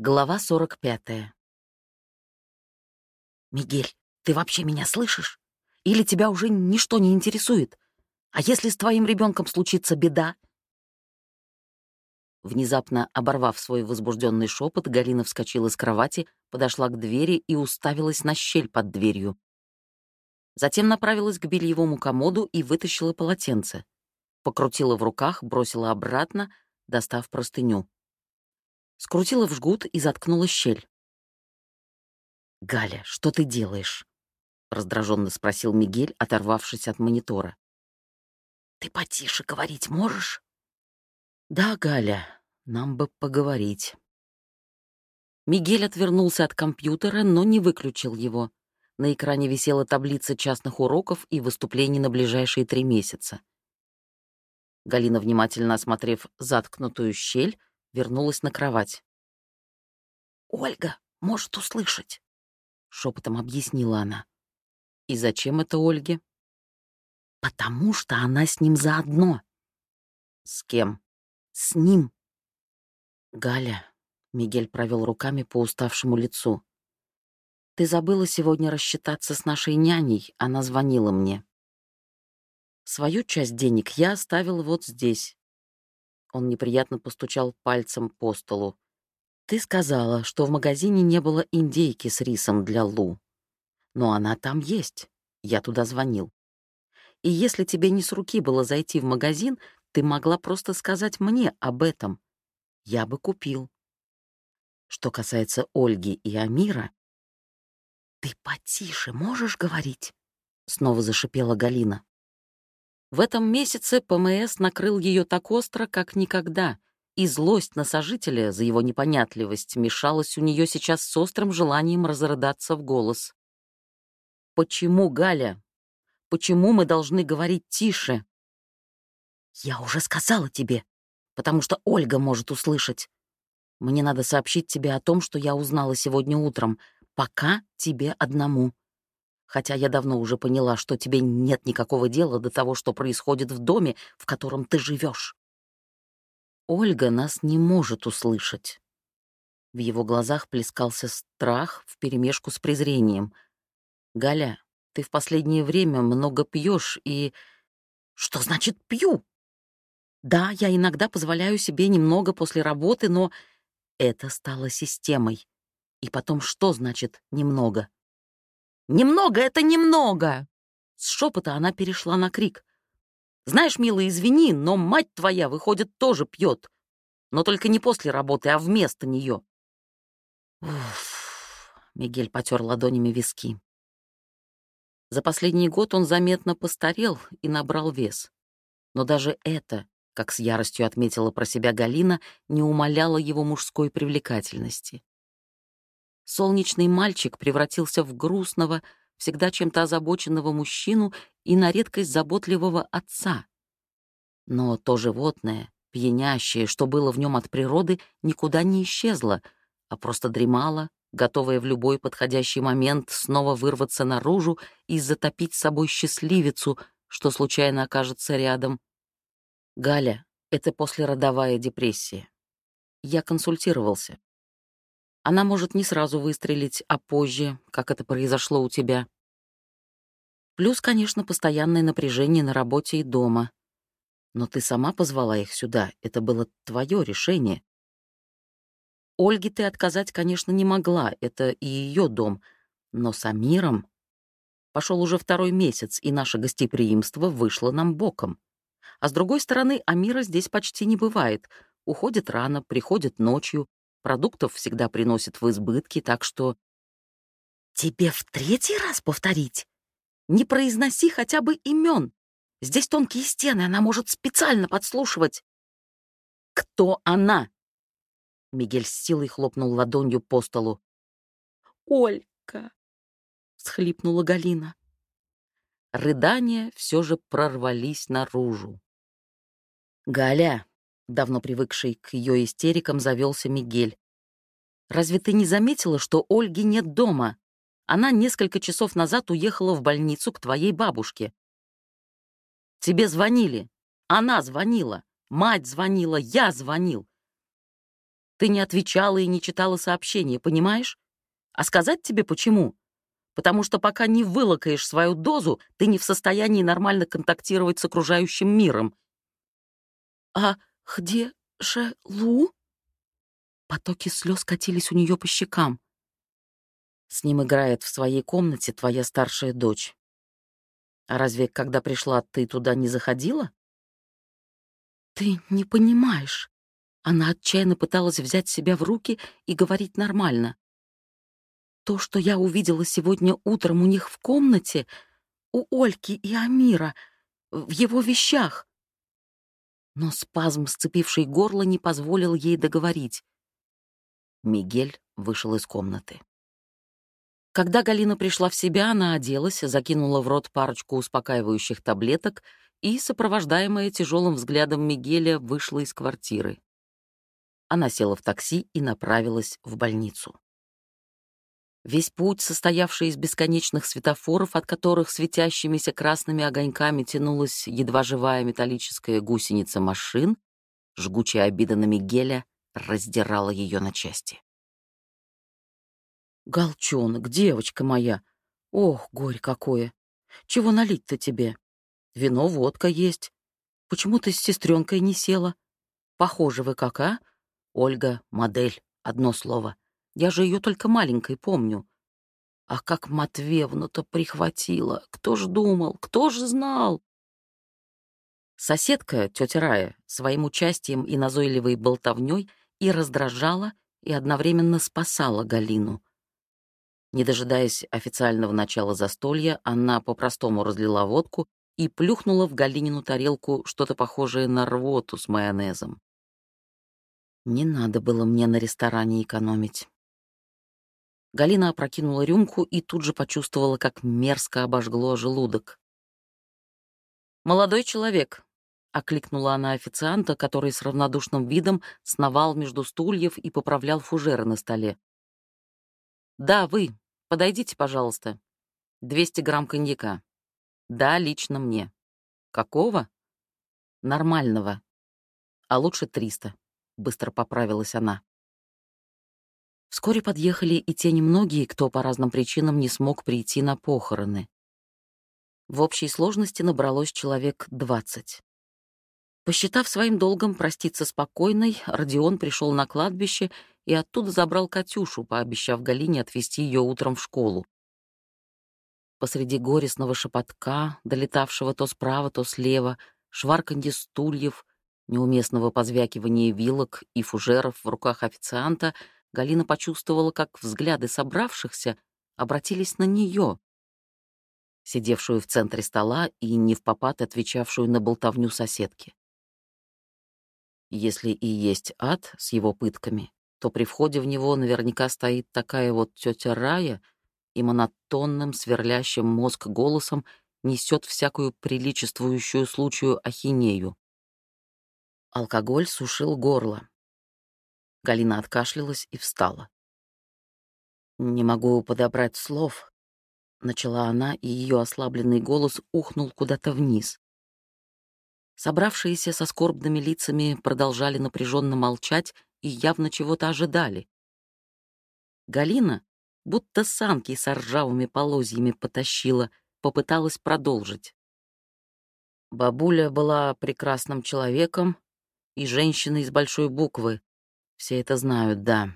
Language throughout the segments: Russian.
Глава 45. «Мигель, ты вообще меня слышишь? Или тебя уже ничто не интересует? А если с твоим ребенком случится беда?» Внезапно оборвав свой возбужденный шепот, Галина вскочила с кровати, подошла к двери и уставилась на щель под дверью. Затем направилась к бельевому комоду и вытащила полотенце. Покрутила в руках, бросила обратно, достав простыню скрутила в жгут и заткнула щель. «Галя, что ты делаешь?» — раздраженно спросил Мигель, оторвавшись от монитора. «Ты потише говорить можешь?» «Да, Галя, нам бы поговорить». Мигель отвернулся от компьютера, но не выключил его. На экране висела таблица частных уроков и выступлений на ближайшие три месяца. Галина, внимательно осмотрев заткнутую щель, вернулась на кровать. «Ольга может услышать», — шепотом объяснила она. «И зачем это Ольге?» «Потому что она с ним заодно». «С кем?» «С ним». «Галя», — Мигель провел руками по уставшему лицу. «Ты забыла сегодня рассчитаться с нашей няней, она звонила мне. Свою часть денег я оставил вот здесь. Он неприятно постучал пальцем по столу. «Ты сказала, что в магазине не было индейки с рисом для Лу. Но она там есть. Я туда звонил. И если тебе не с руки было зайти в магазин, ты могла просто сказать мне об этом. Я бы купил. Что касается Ольги и Амира... «Ты потише можешь говорить?» — снова зашипела Галина. В этом месяце ПМС накрыл ее так остро, как никогда, и злость на сожителя за его непонятливость мешалась у нее сейчас с острым желанием разрыдаться в голос. «Почему, Галя? Почему мы должны говорить тише?» «Я уже сказала тебе, потому что Ольга может услышать. Мне надо сообщить тебе о том, что я узнала сегодня утром. Пока тебе одному хотя я давно уже поняла, что тебе нет никакого дела до того, что происходит в доме, в котором ты живешь. Ольга нас не может услышать. В его глазах плескался страх вперемешку с презрением. «Галя, ты в последнее время много пьешь и...» «Что значит пью?» «Да, я иногда позволяю себе немного после работы, но это стало системой. И потом, что значит «немного»? Немного — это немного!» С шепота она перешла на крик. «Знаешь, милый, извини, но мать твоя, выходит, тоже пьет. Но только не после работы, а вместо нее». Уф, Мигель потер ладонями виски. За последний год он заметно постарел и набрал вес. Но даже это, как с яростью отметила про себя Галина, не умаляло его мужской привлекательности солнечный мальчик превратился в грустного, всегда чем-то озабоченного мужчину и на редкость заботливого отца. Но то животное, пьянящее, что было в нем от природы, никуда не исчезло, а просто дремало, готовое в любой подходящий момент снова вырваться наружу и затопить собой счастливицу, что случайно окажется рядом. Галя — это послеродовая депрессия. Я консультировался. Она может не сразу выстрелить, а позже, как это произошло у тебя. Плюс, конечно, постоянное напряжение на работе и дома. Но ты сама позвала их сюда, это было твое решение. Ольге ты отказать, конечно, не могла, это и ее дом, но с Амиром... Пошел уже второй месяц, и наше гостеприимство вышло нам боком. А с другой стороны, Амира здесь почти не бывает. Уходит рано, приходит ночью, Продуктов всегда приносят в избытке, так что... Тебе в третий раз повторить? Не произноси хотя бы имен. Здесь тонкие стены, она может специально подслушивать. Кто она? Мигель с силой хлопнул ладонью по столу. «Олька!» — схлипнула Галина. Рыдания все же прорвались наружу. «Галя!» Давно привыкший к ее истерикам, завелся Мигель. «Разве ты не заметила, что Ольги нет дома? Она несколько часов назад уехала в больницу к твоей бабушке. Тебе звонили. Она звонила. Мать звонила. Я звонил. Ты не отвечала и не читала сообщения, понимаешь? А сказать тебе почему? Потому что пока не вылокаешь свою дозу, ты не в состоянии нормально контактировать с окружающим миром. А где же Лу? Потоки слез катились у нее по щекам. С ним играет в своей комнате твоя старшая дочь. А разве, когда пришла, ты туда не заходила? Ты не понимаешь. Она отчаянно пыталась взять себя в руки и говорить нормально. То, что я увидела сегодня утром у них в комнате, у Ольки и Амира, в его вещах. Но спазм, сцепивший горло, не позволил ей договорить. Мигель вышел из комнаты. Когда Галина пришла в себя, она оделась, закинула в рот парочку успокаивающих таблеток и, сопровождаемая тяжелым взглядом Мигеля, вышла из квартиры. Она села в такси и направилась в больницу. Весь путь, состоявший из бесконечных светофоров, от которых светящимися красными огоньками тянулась едва живая металлическая гусеница машин, жгучая обида на Мигеля раздирала ее на части. «Голчонок, девочка моя! Ох, горе какое! Чего налить-то тебе? Вино, водка есть. Почему ты с сестренкой не села? Похоже вы как, а? Ольга — модель, одно слово. Я же ее только маленькой помню. А как Матвеевну-то прихватила! Кто ж думал, кто ж знал?» Соседка, тетя Рая, своим участием и назойливой болтовней и раздражала, и одновременно спасала Галину — не дожидаясь официального начала застолья, она по-простому разлила водку и плюхнула в Галинину тарелку что-то похожее на рвоту с майонезом. Не надо было мне на ресторане экономить. Галина опрокинула рюмку и тут же почувствовала, как мерзко обожгло желудок. «Молодой человек», — окликнула она официанта, который с равнодушным видом сновал между стульев и поправлял фужеры на столе. «Да, вы. Подойдите, пожалуйста. 200 грамм коньяка. Да, лично мне. Какого? Нормального. А лучше 300. Быстро поправилась она. Вскоре подъехали и те немногие, кто по разным причинам не смог прийти на похороны. В общей сложности набралось человек 20. Посчитав своим долгом проститься спокойной, Родион пришел на кладбище и оттуда забрал Катюшу, пообещав Галине отвезти ее утром в школу. Посреди горестного шепотка, долетавшего то справа, то слева, шварканье стульев, неуместного позвякивания вилок и фужеров в руках официанта, Галина почувствовала, как взгляды собравшихся обратились на нее, сидевшую в центре стола и не в попад отвечавшую на болтовню соседки. Если и есть ад с его пытками, то при входе в него наверняка стоит такая вот тетя Рая и монотонным, сверлящим мозг голосом несет всякую приличествующую случаю ахинею. Алкоголь сушил горло. Галина откашлялась и встала. «Не могу подобрать слов», — начала она, и ее ослабленный голос ухнул куда-то вниз. Собравшиеся со скорбными лицами продолжали напряженно молчать и явно чего-то ожидали. Галина, будто санки с ржавыми полозьями потащила, попыталась продолжить. Бабуля была прекрасным человеком и женщиной из большой буквы. Все это знают, да.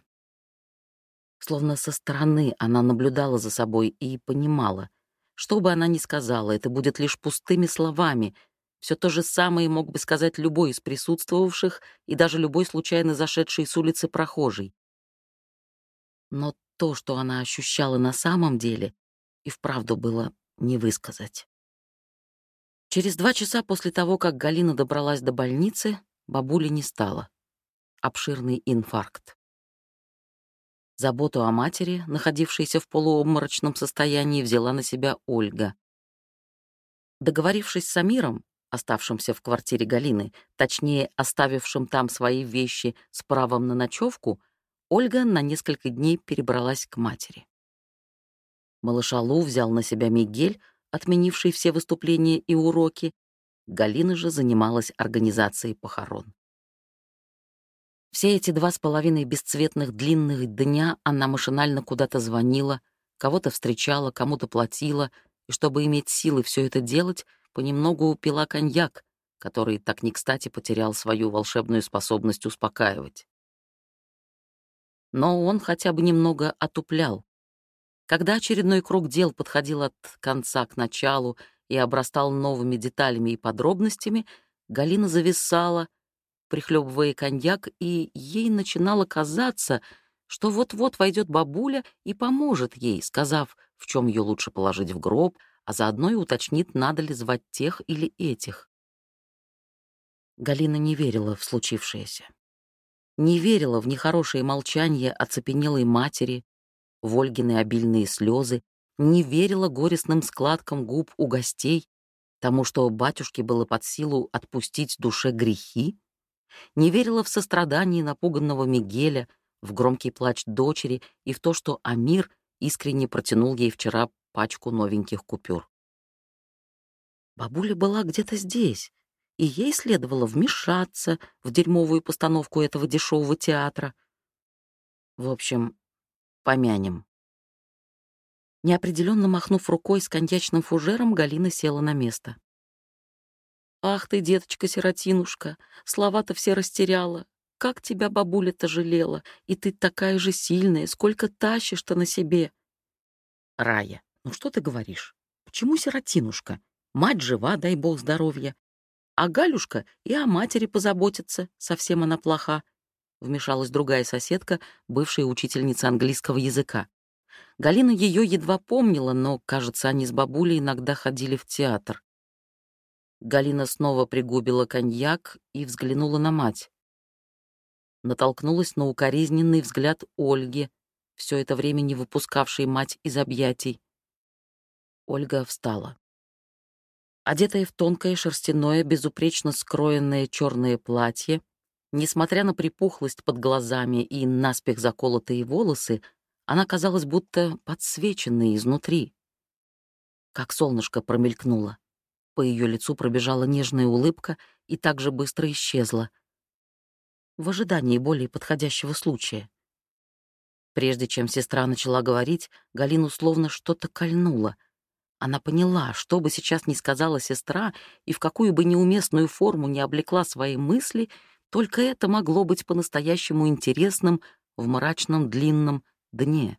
Словно со стороны она наблюдала за собой и понимала, что бы она ни сказала, это будет лишь пустыми словами — все то же самое мог бы сказать любой из присутствовавших и даже любой случайно зашедший с улицы прохожий. Но то, что она ощущала на самом деле, и вправду было не высказать. Через два часа после того, как Галина добралась до больницы, бабули не стало. Обширный инфаркт. Заботу о матери, находившейся в полуобморочном состоянии, взяла на себя Ольга. Договорившись с Амиром, оставшимся в квартире Галины, точнее, оставившим там свои вещи с правом на ночевку, Ольга на несколько дней перебралась к матери. Малыша Лу взял на себя Мигель, отменивший все выступления и уроки. Галина же занималась организацией похорон. Все эти два с половиной бесцветных длинных дня она машинально куда-то звонила, кого-то встречала, кому-то платила, и чтобы иметь силы все это делать, понемногу пила коньяк, который так не кстати потерял свою волшебную способность успокаивать. Но он хотя бы немного отуплял. Когда очередной круг дел подходил от конца к началу и обрастал новыми деталями и подробностями, Галина зависала, прихлебывая коньяк, и ей начинало казаться, что вот-вот войдет бабуля и поможет ей, сказав, в чем ее лучше положить в гроб, а заодно и уточнит, надо ли звать тех или этих. Галина не верила в случившееся. Не верила в нехорошее молчание оцепенелой матери, в Ольгины обильные слезы, не верила горестным складкам губ у гостей, тому, что батюшке было под силу отпустить душе грехи, не верила в сострадание напуганного Мигеля, в громкий плач дочери и в то, что Амир искренне протянул ей вчера пачку новеньких купюр. Бабуля была где-то здесь, и ей следовало вмешаться в дерьмовую постановку этого дешевого театра. В общем, помянем. Неопределенно махнув рукой с коньячным фужером, Галина села на место. «Ах ты, деточка-сиротинушка, слова-то все растеряла. Как тебя бабуля-то жалела, и ты такая же сильная, сколько тащишь-то на себе!» «Рая, ну что ты говоришь? Почему сиротинушка? Мать жива, дай бог здоровья. А Галюшка и о матери позаботится, совсем она плоха», — вмешалась другая соседка, бывшая учительница английского языка. Галина ее едва помнила, но, кажется, они с бабулей иногда ходили в театр. Галина снова пригубила коньяк и взглянула на мать. Натолкнулась на укоризненный взгляд Ольги, все это время не выпускавшей мать из объятий. Ольга встала. Одетая в тонкое шерстяное, безупречно скроенное черное платье, несмотря на припухлость под глазами и наспех заколотые волосы, она казалась будто подсвеченной изнутри. Как солнышко промелькнуло. По ее лицу пробежала нежная улыбка и так же быстро исчезла. В ожидании более подходящего случая. Прежде чем сестра начала говорить, Галину словно что-то кольнуло. Она поняла, что бы сейчас ни сказала сестра и в какую бы неуместную форму не облекла свои мысли, только это могло быть по-настоящему интересным в мрачном длинном дне.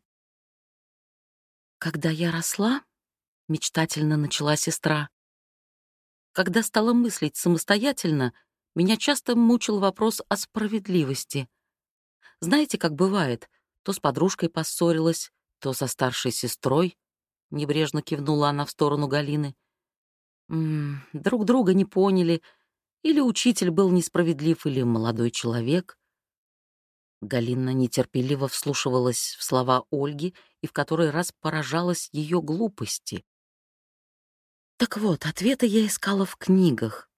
«Когда я росла», — мечтательно начала сестра, когда стала мыслить самостоятельно, меня часто мучил вопрос о справедливости. Знаете, как бывает, то с подружкой поссорилась, то со старшей сестрой, — небрежно кивнула она в сторону Галины. М -м, друг друга не поняли, или учитель был несправедлив, или молодой человек. Галина нетерпеливо вслушивалась в слова Ольги и в который раз поражалась ее глупости. Так вот, ответы я искала в книгах.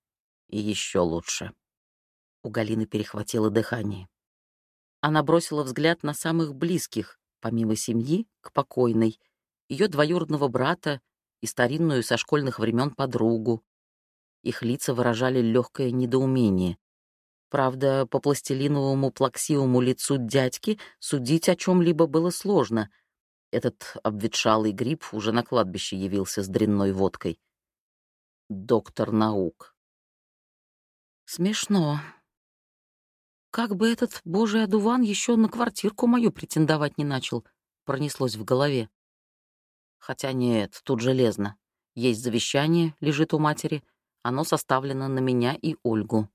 И еще лучше. У Галины перехватило дыхание. Она бросила взгляд на самых близких, помимо семьи, к покойной, ее двоюродного брата и старинную со школьных времен подругу. Их лица выражали легкое недоумение. Правда, по пластилиновому плаксивому лицу дядьки судить о чем-либо было сложно. Этот обветшалый гриб уже на кладбище явился с дрянной водкой доктор наук. Смешно. Как бы этот божий одуван еще на квартирку мою претендовать не начал, пронеслось в голове. Хотя нет, тут железно. Есть завещание, лежит у матери, оно составлено на меня и Ольгу.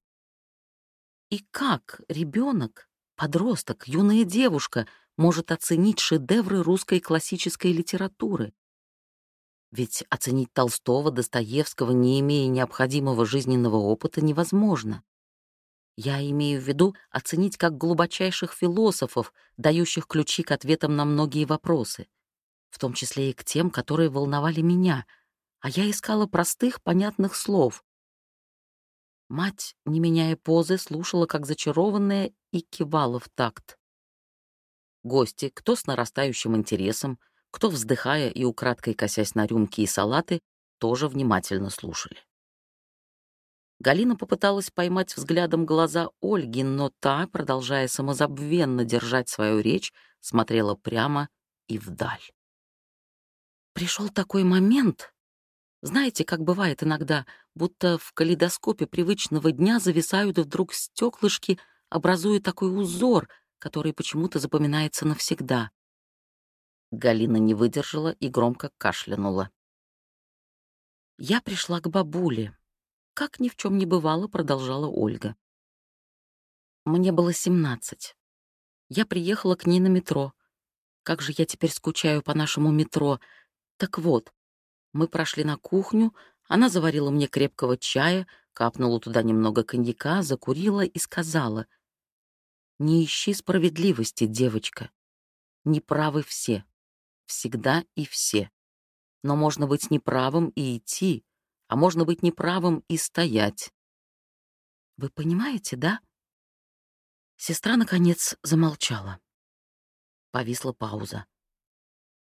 И как ребенок, подросток, юная девушка может оценить шедевры русской классической литературы? Ведь оценить Толстого, Достоевского, не имея необходимого жизненного опыта, невозможно. Я имею в виду оценить как глубочайших философов, дающих ключи к ответам на многие вопросы, в том числе и к тем, которые волновали меня, а я искала простых, понятных слов. Мать, не меняя позы, слушала как зачарованная и кивала в такт. Гости, кто с нарастающим интересом, кто, вздыхая и украдкой косясь на рюмки и салаты, тоже внимательно слушали. Галина попыталась поймать взглядом глаза Ольги, но та, продолжая самозабвенно держать свою речь, смотрела прямо и вдаль. Пришел такой момент, знаете, как бывает иногда, будто в калейдоскопе привычного дня зависают вдруг стеклышки, образуя такой узор, который почему-то запоминается навсегда. Галина не выдержала и громко кашлянула. Я пришла к бабуле, как ни в чем не бывало, продолжала Ольга. Мне было семнадцать. Я приехала к ней на метро. Как же я теперь скучаю по нашему метро. Так вот, мы прошли на кухню, она заварила мне крепкого чая, капнула туда немного коньяка, закурила и сказала, «Не ищи справедливости, девочка. Неправы все. Всегда и все. Но можно быть неправым и идти, а можно быть неправым и стоять. Вы понимаете, да? Сестра, наконец, замолчала. Повисла пауза.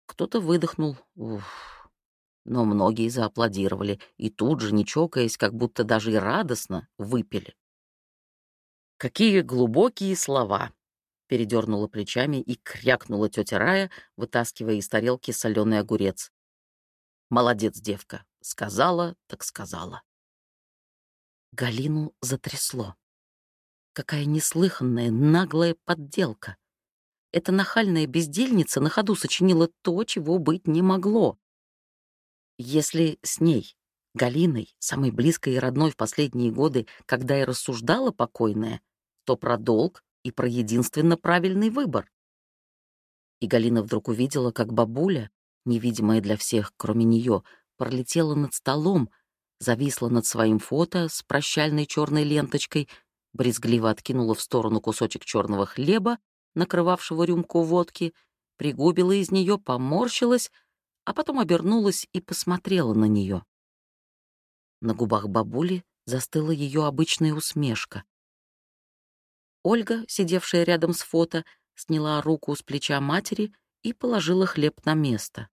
Кто-то выдохнул. Уф. Но многие зааплодировали, и тут же, не чокаясь, как будто даже и радостно, выпили. «Какие глубокие слова!» — передернула плечами и крякнула тетя Рая, вытаскивая из тарелки соленый огурец. «Молодец, девка. Сказала, так сказала. Галину затрясло. Какая неслыханная, наглая подделка. Эта нахальная бездельница на ходу сочинила то, чего быть не могло. Если с ней, Галиной, самой близкой и родной в последние годы, когда и рассуждала покойная, то про долг и про единственно правильный выбор. И Галина вдруг увидела, как бабуля, невидимая для всех, кроме нее, пролетела над столом, зависла над своим фото с прощальной черной ленточкой, брезгливо откинула в сторону кусочек черного хлеба, накрывавшего рюмку водки, пригубила из нее, поморщилась, а потом обернулась и посмотрела на нее. На губах бабули застыла ее обычная усмешка. Ольга, сидевшая рядом с фото, сняла руку с плеча матери и положила хлеб на место.